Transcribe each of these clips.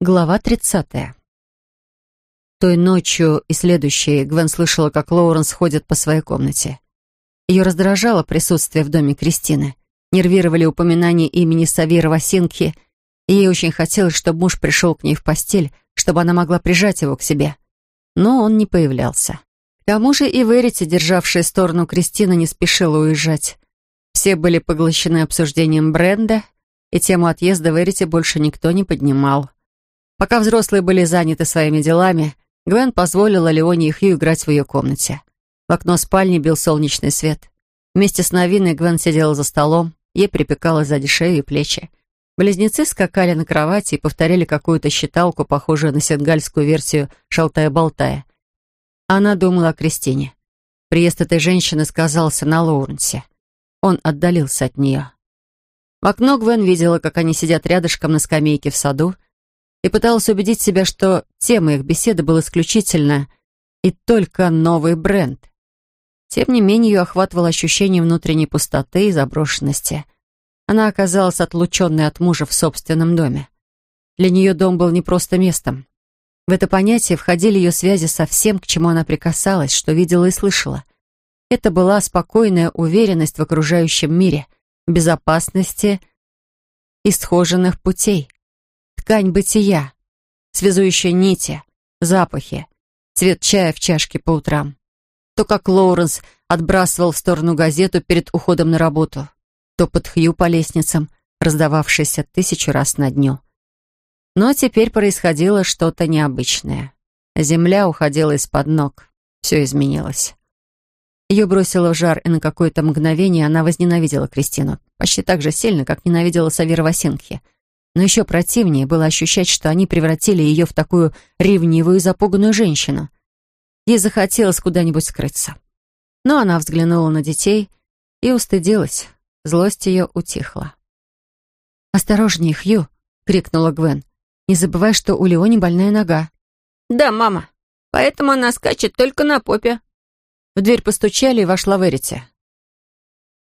Глава 30. Той ночью и следующей Гвен слышала, как Лоуренс ходит по своей комнате. Ее раздражало присутствие в доме Кристины. Нервировали упоминания имени Савира Васинки, ей очень хотелось, чтобы муж пришел к ней в постель, чтобы она могла прижать его к себе. Но он не появлялся. К тому же и Верите, державшая сторону Кристины, не спешила уезжать. Все были поглощены обсуждением бренда, и тему отъезда Верите больше никто не поднимал. Пока взрослые были заняты своими делами, Гвен позволила Леоне и Хью играть в ее комнате. В окно спальни бил солнечный свет. Вместе с новиной Гвен сидела за столом, ей припекала сзади шею и плечи. Близнецы скакали на кровати и повторяли какую-то считалку, похожую на сенгальскую версию «Шалтая-болтая». Она думала о Кристине. Приезд этой женщины сказался на Лоуренсе. Он отдалился от нее. В окно Гвен видела, как они сидят рядышком на скамейке в саду, и пыталась убедить себя, что тема их беседы была исключительно и только новый бренд. Тем не менее, ее охватывало ощущение внутренней пустоты и заброшенности. Она оказалась отлученной от мужа в собственном доме. Для нее дом был не просто местом. В это понятие входили ее связи со всем, к чему она прикасалась, что видела и слышала. Это была спокойная уверенность в окружающем мире, безопасности и схоженных путей ткань бытия, связующая нити, запахи, цвет чая в чашке по утрам. То, как Лоуренс отбрасывал в сторону газету перед уходом на работу, то под Хью по лестницам, раздававшийся тысячу раз на дню. Но теперь происходило что-то необычное. Земля уходила из-под ног. Все изменилось. Ее бросило в жар, и на какое-то мгновение она возненавидела Кристину. Почти так же сильно, как ненавидела Савира Васинхи — но еще противнее было ощущать, что они превратили ее в такую ревнивую и запуганную женщину. Ей захотелось куда-нибудь скрыться. Но она взглянула на детей и устыдилась. Злость ее утихла. «Осторожнее, Хью!» — крикнула Гвен. «Не забывай, что у Леони больная нога». «Да, мама. Поэтому она скачет только на попе». В дверь постучали, и вошла Верити.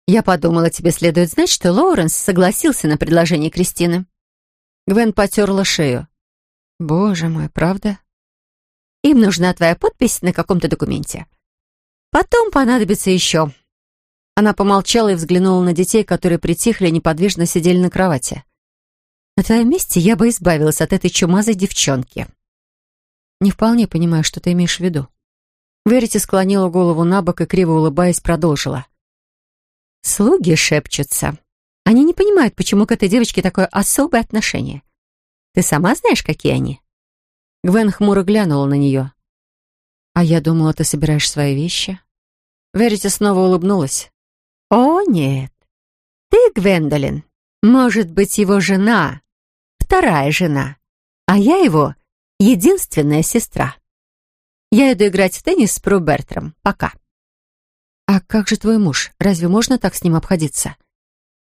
«Я подумала, тебе следует знать, что Лоуренс согласился на предложение Кристины», Гвен потерла шею. «Боже мой, правда?» «Им нужна твоя подпись на каком-то документе. Потом понадобится еще». Она помолчала и взглянула на детей, которые притихли и неподвижно сидели на кровати. «На твоем месте я бы избавилась от этой чумазой девчонки». «Не вполне понимаю, что ты имеешь в виду». Верити склонила голову на бок и, криво улыбаясь, продолжила. «Слуги шепчутся. Они не понимают, почему к этой девочке такое особое отношение. Ты сама знаешь, какие они?» Гвен хмуро глянула на нее. «А я думала, ты собираешь свои вещи?» Верите снова улыбнулась. «О, нет. Ты, Гвендолин, может быть, его жена, вторая жена, а я его единственная сестра. Я иду играть в теннис с Пру. Пока». «А как же твой муж? Разве можно так с ним обходиться?»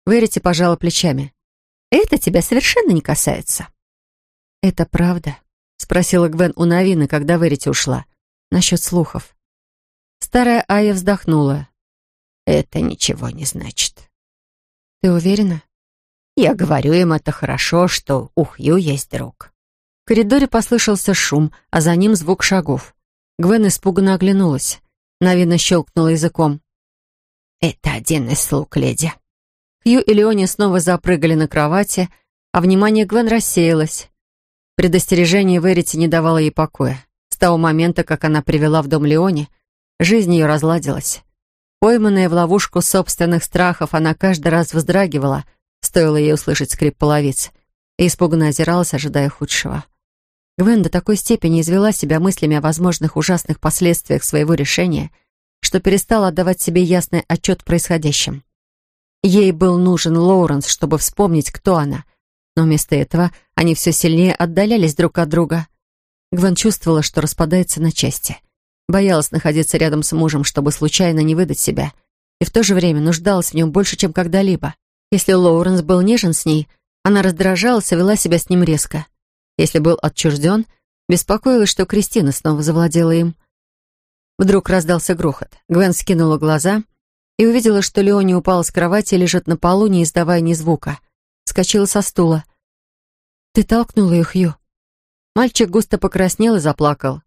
Верите пожала плечами. «Это тебя совершенно не касается». «Это правда?» — спросила Гвен у Навины, когда Верите ушла. «Насчет слухов». Старая Ая вздохнула. «Это ничего не значит». «Ты уверена?» «Я говорю им, это хорошо, что у Хью есть друг». В коридоре послышался шум, а за ним звук шагов. Гвен испуганно оглянулась. Навина щелкнула языком. «Это один из слуг леди», Хью и Леони снова запрыгали на кровати, а внимание Гвен рассеялось. Предостережение Верити не давало ей покоя. С того момента, как она привела в дом Леони, жизнь ее разладилась. Пойманная в ловушку собственных страхов, она каждый раз вздрагивала, стоило ей услышать скрип половиц, и испуганно озиралась, ожидая худшего. Гвен до такой степени извела себя мыслями о возможных ужасных последствиях своего решения, что перестала отдавать себе ясный отчет происходящем. Ей был нужен Лоуренс, чтобы вспомнить, кто она. Но вместо этого они все сильнее отдалялись друг от друга. Гвен чувствовала, что распадается на части. Боялась находиться рядом с мужем, чтобы случайно не выдать себя. И в то же время нуждалась в нем больше, чем когда-либо. Если Лоуренс был нежен с ней, она раздражалась и вела себя с ним резко. Если был отчужден, беспокоилась, что Кристина снова завладела им. Вдруг раздался грохот. Гвен скинула глаза и увидела, что Леони упала с кровати и лежит на полу, не издавая ни звука. Скочила со стула. «Ты толкнула их, Хью?» Мальчик густо покраснел и заплакал.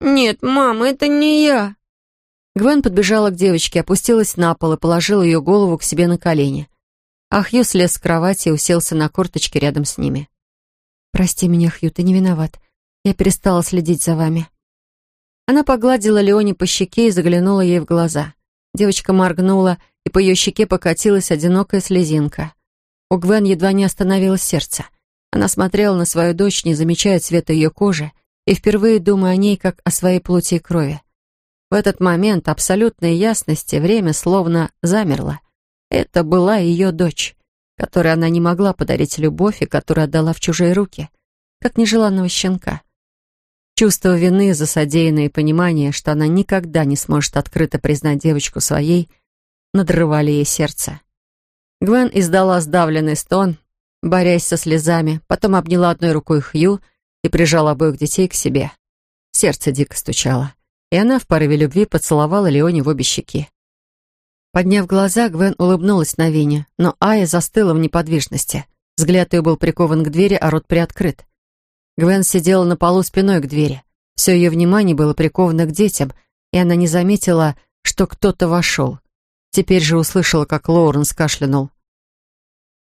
«Нет, мама, это не я!» Гвен подбежала к девочке, опустилась на пол и положила ее голову к себе на колени. А Хью слез с кровати и уселся на корточке рядом с ними. «Прости меня, Хью, ты не виноват. Я перестала следить за вами». Она погладила Леоне по щеке и заглянула ей в глаза. Девочка моргнула, и по ее щеке покатилась одинокая слезинка. У Гвен едва не остановилось сердце. Она смотрела на свою дочь, не замечая цвета ее кожи, и впервые думая о ней, как о своей плоти и крови. В этот момент абсолютной ясности время словно замерло. Это была ее дочь, которой она не могла подарить любовь и которую отдала в чужие руки, как нежеланного щенка. Чувство вины за содеянное и понимание, что она никогда не сможет открыто признать девочку своей, надрывали ей сердце. Гвен издала сдавленный стон, борясь со слезами, потом обняла одной рукой Хью и прижала обоих детей к себе. Сердце дико стучало, и она в порыве любви поцеловала Леоне в обе щеки. Подняв глаза, Гвен улыбнулась на Вине, но Ая застыла в неподвижности. Взгляд ее был прикован к двери, а рот приоткрыт. Гвен сидела на полу спиной к двери. Все ее внимание было приковано к детям, и она не заметила, что кто-то вошел. Теперь же услышала, как Лоуренс кашлянул.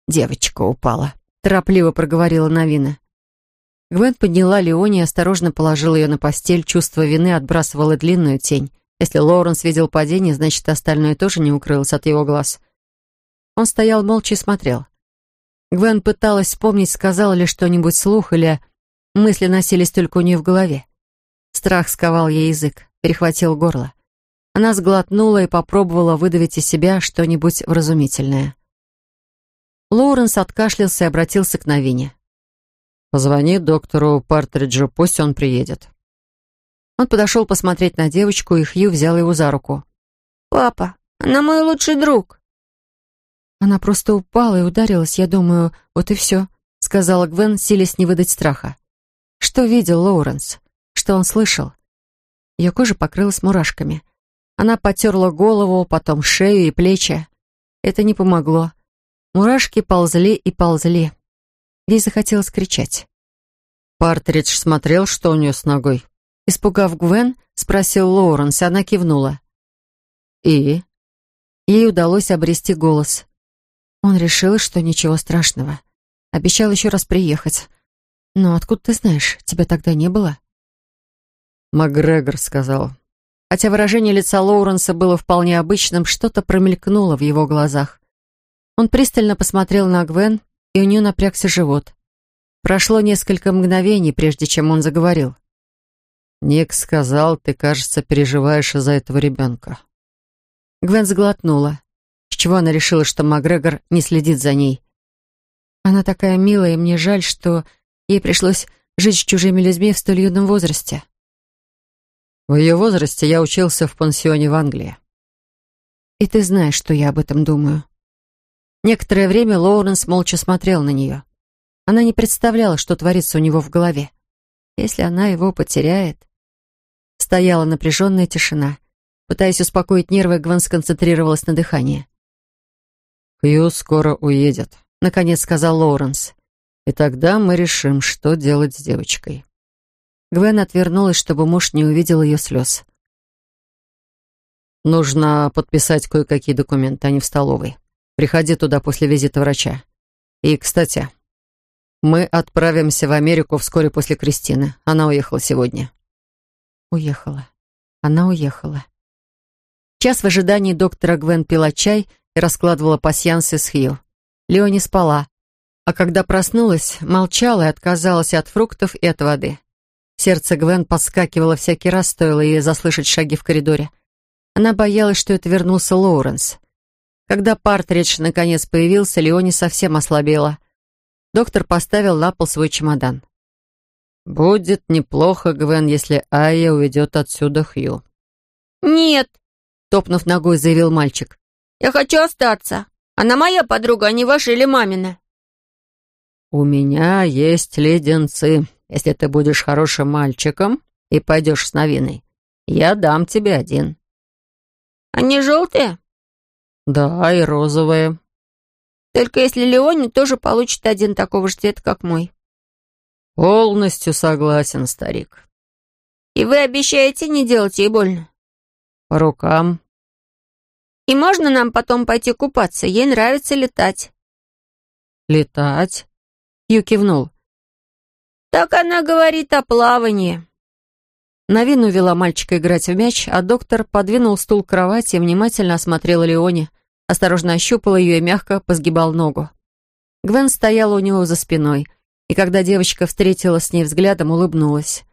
«Девочка упала», — торопливо проговорила Новина. Гвен подняла Леони и осторожно положила ее на постель. Чувство вины отбрасывало длинную тень. Если Лоуренс видел падение, значит, остальное тоже не укрылось от его глаз. Он стоял молча и смотрел. Гвен пыталась вспомнить, сказала ли что-нибудь слух или мысли носились только у нее в голове. Страх сковал ей язык, перехватил горло. Она сглотнула и попробовала выдавить из себя что-нибудь вразумительное. Лоуренс откашлялся и обратился к Новине. «Позвони доктору Партриджу, пусть он приедет». Он подошел посмотреть на девочку, и Хью взял его за руку. «Папа, она мой лучший друг». «Она просто упала и ударилась, я думаю, вот и все», — сказала Гвен, силясь не выдать страха. Что видел Лоуренс? Что он слышал? Ее кожа покрылась мурашками. Она потерла голову, потом шею и плечи. Это не помогло. Мурашки ползли и ползли. Ей захотелось кричать. Партридж смотрел, что у нее с ногой. Испугав Гвен, спросил Лоуренс, и она кивнула. «И?» Ей удалось обрести голос. Он решил, что ничего страшного. Обещал еще раз приехать. «Но откуда ты знаешь? Тебя тогда не было?» Макгрегор сказал, Хотя выражение лица Лоуренса было вполне обычным, что-то промелькнуло в его глазах. Он пристально посмотрел на Гвен, и у нее напрягся живот. Прошло несколько мгновений, прежде чем он заговорил. «Ник сказал, ты, кажется, переживаешь из-за этого ребенка». Гвен сглотнула. С чего она решила, что Макгрегор не следит за ней? Она такая милая, и мне жаль, что ей пришлось жить с чужими людьми в столь юном возрасте. В ее возрасте я учился в пансионе в Англии. И ты знаешь, что я об этом думаю. Некоторое время Лоуренс молча смотрел на нее. Она не представляла, что творится у него в голове. Если она его потеряет... Стояла напряженная тишина. Пытаясь успокоить нервы, Гвен сконцентрировалась на дыхании. «Хью скоро уедет», — наконец сказал Лоуренс. «И тогда мы решим, что делать с девочкой». Гвен отвернулась, чтобы муж не увидел ее слез. «Нужно подписать кое-какие документы, они в столовой. Приходи туда после визита врача. И, кстати, мы отправимся в Америку вскоре после Кристины. Она уехала сегодня». Уехала. Она уехала. Час в ожидании доктора Гвен пила чай и раскладывала пасьянсы с Хью. Леони спала, а когда проснулась, молчала и отказалась от фруктов и от воды. Сердце Гвен подскакивало всякий раз, стоило ей заслышать шаги в коридоре. Она боялась, что это вернулся Лоуренс. Когда Партридж наконец появился, Леони совсем ослабела. Доктор поставил на пол свой чемодан. «Будет неплохо, Гвен, если Айя уведет отсюда Хью». «Нет», — топнув ногой, заявил мальчик. «Я хочу остаться. Она моя подруга, а не ваша или мамина». «У меня есть леденцы», если ты будешь хорошим мальчиком и пойдешь с новиной, я дам тебе один». «Они желтые?» «Да, и розовые». «Только если Леони тоже получит один такого же цвета, как мой». «Полностью согласен, старик». «И вы обещаете не делать ей больно?» «По рукам». «И можно нам потом пойти купаться? Ей нравится летать». «Летать?» Ю кивнул. «Так она говорит о плавании». Навин увела мальчика играть в мяч, а доктор подвинул стул к кровати и внимательно осмотрел Леоне, осторожно ощупал ее и мягко позгибал ногу. Гвен стояла у него за спиной, и когда девочка встретила с ней взглядом, улыбнулась.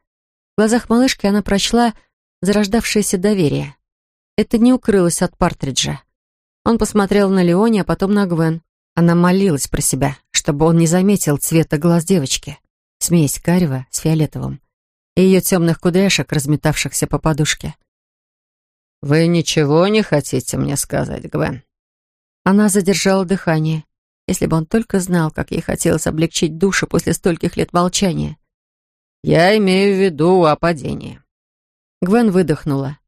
В глазах малышки она прочла зарождавшееся доверие. Это не укрылось от Партриджа. Он посмотрел на Леоне, а потом на Гвен. Она молилась про себя, чтобы он не заметил цвета глаз девочки. Смесь карева с фиолетовым. И ее темных кудряшек, разметавшихся по подушке. «Вы ничего не хотите мне сказать, Гвен?» Она задержала дыхание. Если бы он только знал, как ей хотелось облегчить душу после стольких лет молчания. «Я имею в виду о падении». Гвен выдохнула.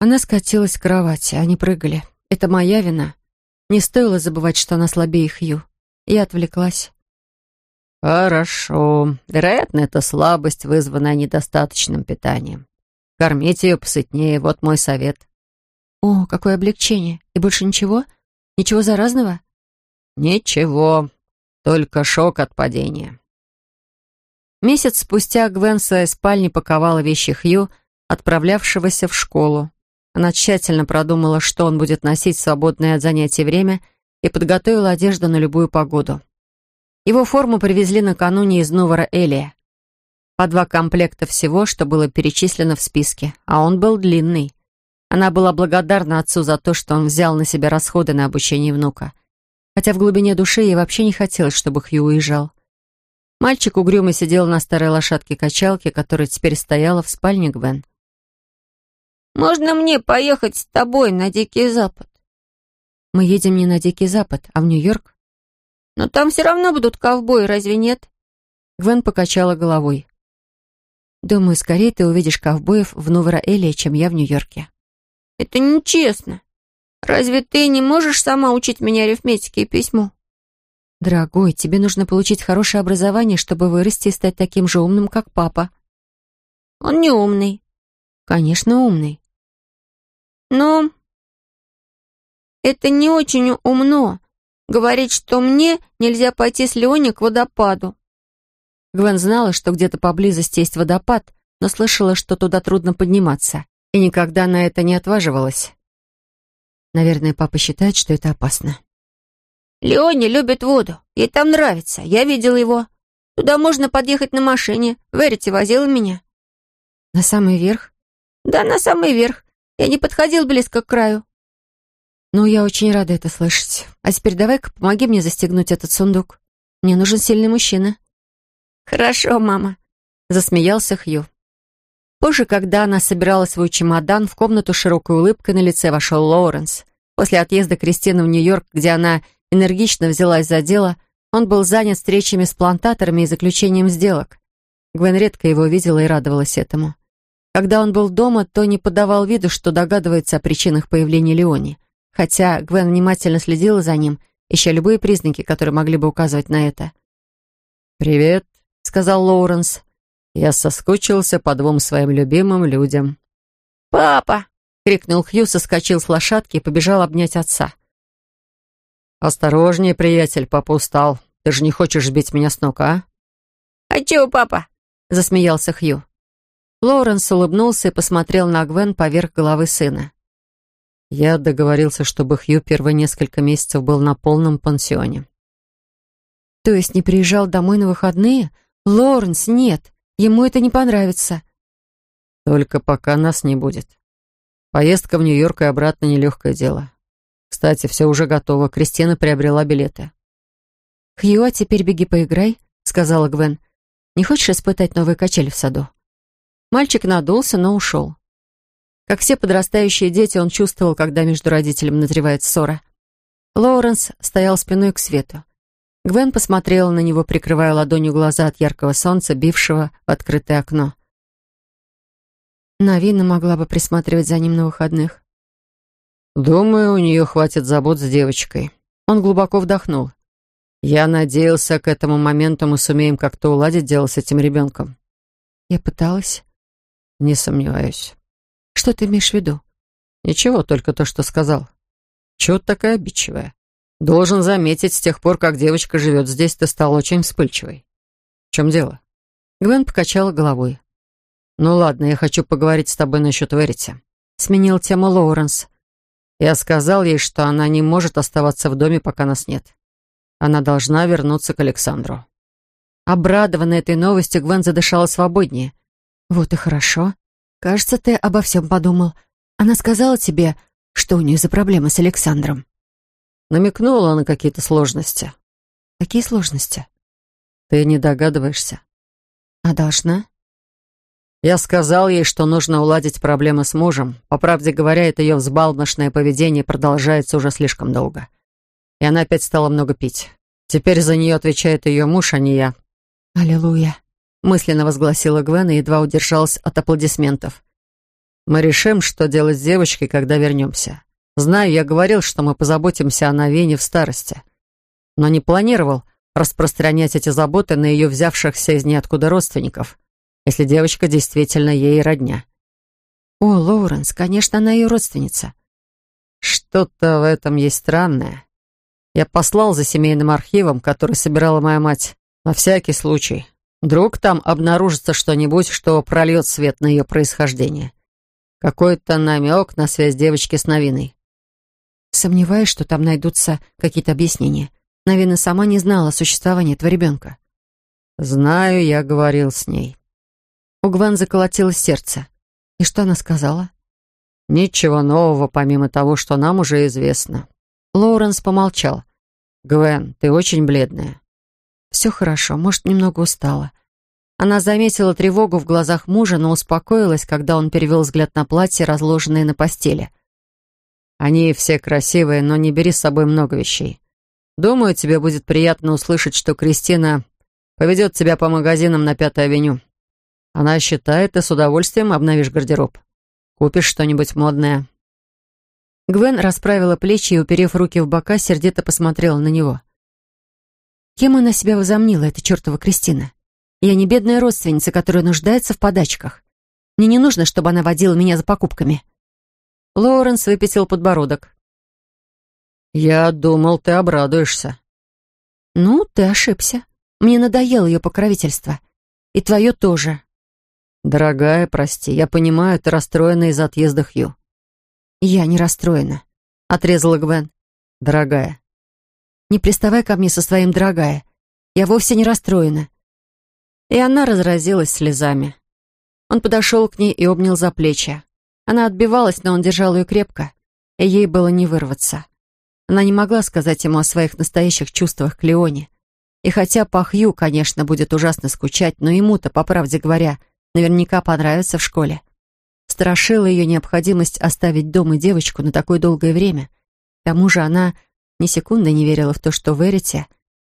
Она скатилась к кровати, они прыгали. Это моя вина. Не стоило забывать, что она слабее Хью. Я отвлеклась. «Хорошо. Вероятно, это слабость, вызванная недостаточным питанием. Кормите ее посытнее, вот мой совет». «О, какое облегчение! И больше ничего? Ничего заразного?» «Ничего, только шок от падения». Месяц спустя Гвен в своей спальне паковала вещи Хью, отправлявшегося в школу. Она тщательно продумала, что он будет носить в свободное от занятий время, и подготовила одежду на любую погоду. Его форму привезли накануне из Новора Элия. По два комплекта всего, что было перечислено в списке, а он был длинный. Она была благодарна отцу за то, что он взял на себя расходы на обучение внука хотя в глубине души ей вообще не хотелось, чтобы Хью уезжал. Мальчик угрюмо сидел на старой лошадке-качалке, которая теперь стояла в спальне Гвен. «Можно мне поехать с тобой на Дикий Запад?» «Мы едем не на Дикий Запад, а в Нью-Йорк». «Но там все равно будут ковбои, разве нет?» Гвен покачала головой. «Думаю, скорее ты увидишь ковбоев в Новора-Эле, чем я в Нью-Йорке». «Это нечестно. Разве ты не можешь сама учить меня арифметике и письму?» «Дорогой, тебе нужно получить хорошее образование, чтобы вырасти и стать таким же умным, как папа». «Он не умный». «Конечно, умный». «Но это не очень умно. Говорить, что мне нельзя пойти с Леони к водопаду». Гвен знала, что где-то поблизости есть водопад, но слышала, что туда трудно подниматься, и никогда на это не отваживалась. Наверное, папа считает, что это опасно. Леони любит воду. Ей там нравится. Я видел его. Туда можно подъехать на машине. Верите возила меня. На самый верх? Да, на самый верх. Я не подходил близко к краю. Ну, я очень рада это слышать. А теперь давай-ка помоги мне застегнуть этот сундук. Мне нужен сильный мужчина. Хорошо, мама. Засмеялся Хью. Позже, когда она собирала свой чемодан, в комнату широкой улыбкой на лице вошел Лоуренс. После отъезда Кристины в Нью-Йорк, где она энергично взялась за дело, он был занят встречами с плантаторами и заключением сделок. Гвен редко его видела и радовалась этому. Когда он был дома, то не подавал виду, что догадывается о причинах появления Леони. Хотя Гвен внимательно следила за ним, ища любые признаки, которые могли бы указывать на это. «Привет», — сказал Лоуренс. Я соскучился по двум своим любимым людям. «Папа!» — крикнул Хью, соскочил с лошадки и побежал обнять отца. «Осторожнее, приятель, папа устал. Ты же не хочешь сбить меня с ног, а?» «Хочу, папа!» — засмеялся Хью. Лоуренс улыбнулся и посмотрел на Гвен поверх головы сына. Я договорился, чтобы Хью первые несколько месяцев был на полном пансионе. «То есть не приезжал домой на выходные? Лоуренс, нет!» Ему это не понравится. Только пока нас не будет. Поездка в Нью-Йорк и обратно нелегкое дело. Кстати, все уже готово. Кристина приобрела билеты. «Хью, а теперь беги поиграй», — сказала Гвен. «Не хочешь испытать новые качели в саду?» Мальчик надулся, но ушел. Как все подрастающие дети, он чувствовал, когда между родителями назревает ссора. Лоуренс стоял спиной к свету. Гвен посмотрела на него, прикрывая ладонью глаза от яркого солнца, бившего в открытое окно. Навина могла бы присматривать за ним на выходных. «Думаю, у нее хватит забот с девочкой». Он глубоко вдохнул. Я надеялся, к этому моменту мы сумеем как-то уладить дело с этим ребенком. Я пыталась. Не сомневаюсь. Что ты имеешь в виду? Ничего, только то, что сказал. Чего такая обидчивая? Должен заметить, с тех пор, как девочка живет здесь, ты стал очень вспыльчивой. В чем дело? Гвен покачала головой. Ну ладно, я хочу поговорить с тобой насчет Верити. Сменил тему Лоуренс. Я сказал ей, что она не может оставаться в доме, пока нас нет. Она должна вернуться к Александру. Обрадованная этой новостью, Гвен задышала свободнее. «Вот и хорошо. Кажется, ты обо всем подумал. Она сказала тебе, что у нее за проблемы с Александром?» Намекнула на какие-то сложности. «Какие сложности?» «Ты не догадываешься?» «А должна?» Я сказал ей, что нужно уладить проблемы с мужем. По правде говоря, это ее взбалмошное поведение продолжается уже слишком долго и она опять стала много пить. Теперь за нее отвечает ее муж, а не я. «Аллилуйя!» — мысленно возгласила Гвен и едва удержалась от аплодисментов. «Мы решим, что делать с девочкой, когда вернемся. Знаю, я говорил, что мы позаботимся о Новине в старости. Но не планировал распространять эти заботы на ее взявшихся из ниоткуда родственников, если девочка действительно ей родня». «О, Лоуренс, конечно, она ее родственница». «Что-то в этом есть странное. Я послал за семейным архивом, который собирала моя мать, на всякий случай. Вдруг там обнаружится что-нибудь, что прольет свет на ее происхождение. Какой-то намек на связь девочки с Новиной. Сомневаюсь, что там найдутся какие-то объяснения. Новина сама не знала о существовании этого ребенка. Знаю, я говорил с ней. У Гван заколотилось сердце. И что она сказала? Ничего нового, помимо того, что нам уже известно. Лоуренс помолчал. «Гвен, ты очень бледная». «Все хорошо, может, немного устала». Она заметила тревогу в глазах мужа, но успокоилась, когда он перевел взгляд на платье, разложенное на постели. «Они все красивые, но не бери с собой много вещей. Думаю, тебе будет приятно услышать, что Кристина поведет тебя по магазинам на Пятой авеню. Она считает, ты с удовольствием обновишь гардероб. Купишь что-нибудь модное. Гвен расправила плечи и, уперев руки в бока, сердито посмотрела на него. Кем она себя возомнила, эта чертова Кристина? Я не бедная родственница, которая нуждается в подачках. Мне не нужно, чтобы она водила меня за покупками. Лоуренс выпятил подбородок. «Я думал, ты обрадуешься». «Ну, ты ошибся. Мне надоело ее покровительство. И твое тоже». «Дорогая, прости, я понимаю, ты расстроена из-за отъезда Хью. «Я не расстроена», — отрезала Гвен. «Дорогая». «Не приставай ко мне со своим «дорогая». Я вовсе не расстроена». И она разразилась слезами. Он подошел к ней и обнял за плечи. Она отбивалась, но он держал ее крепко, и ей было не вырваться. Она не могла сказать ему о своих настоящих чувствах к Леоне. И хотя по Хью, конечно, будет ужасно скучать, но ему-то, по правде говоря, наверняка понравится в школе. Страшила ее необходимость оставить дома девочку на такое долгое время. К тому же она ни секунды не верила в то, что Верите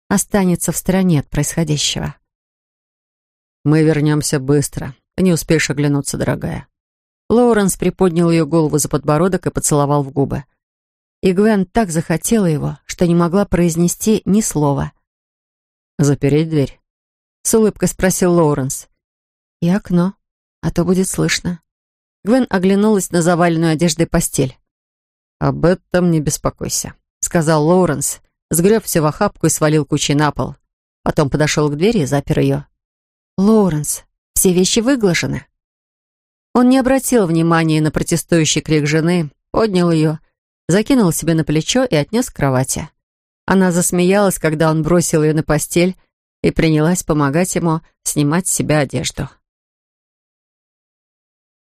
останется в стороне от происходящего. «Мы вернемся быстро. не успеешь оглянуться, дорогая». Лоуренс приподнял ее голову за подбородок и поцеловал в губы. И Гвен так захотела его, что не могла произнести ни слова. «Запереть дверь?» — с улыбкой спросил Лоуренс. «И окно, а то будет слышно». Гвен оглянулась на заваленную одеждой постель. «Об этом не беспокойся», — сказал Лоуренс, сгреб все в охапку и свалил кучей на пол. Потом подошел к двери и запер ее. «Лоуренс, все вещи выглажены». Он не обратил внимания на протестующий крик жены, поднял ее, закинул себе на плечо и отнес к кровати. Она засмеялась, когда он бросил ее на постель и принялась помогать ему снимать с себя одежду.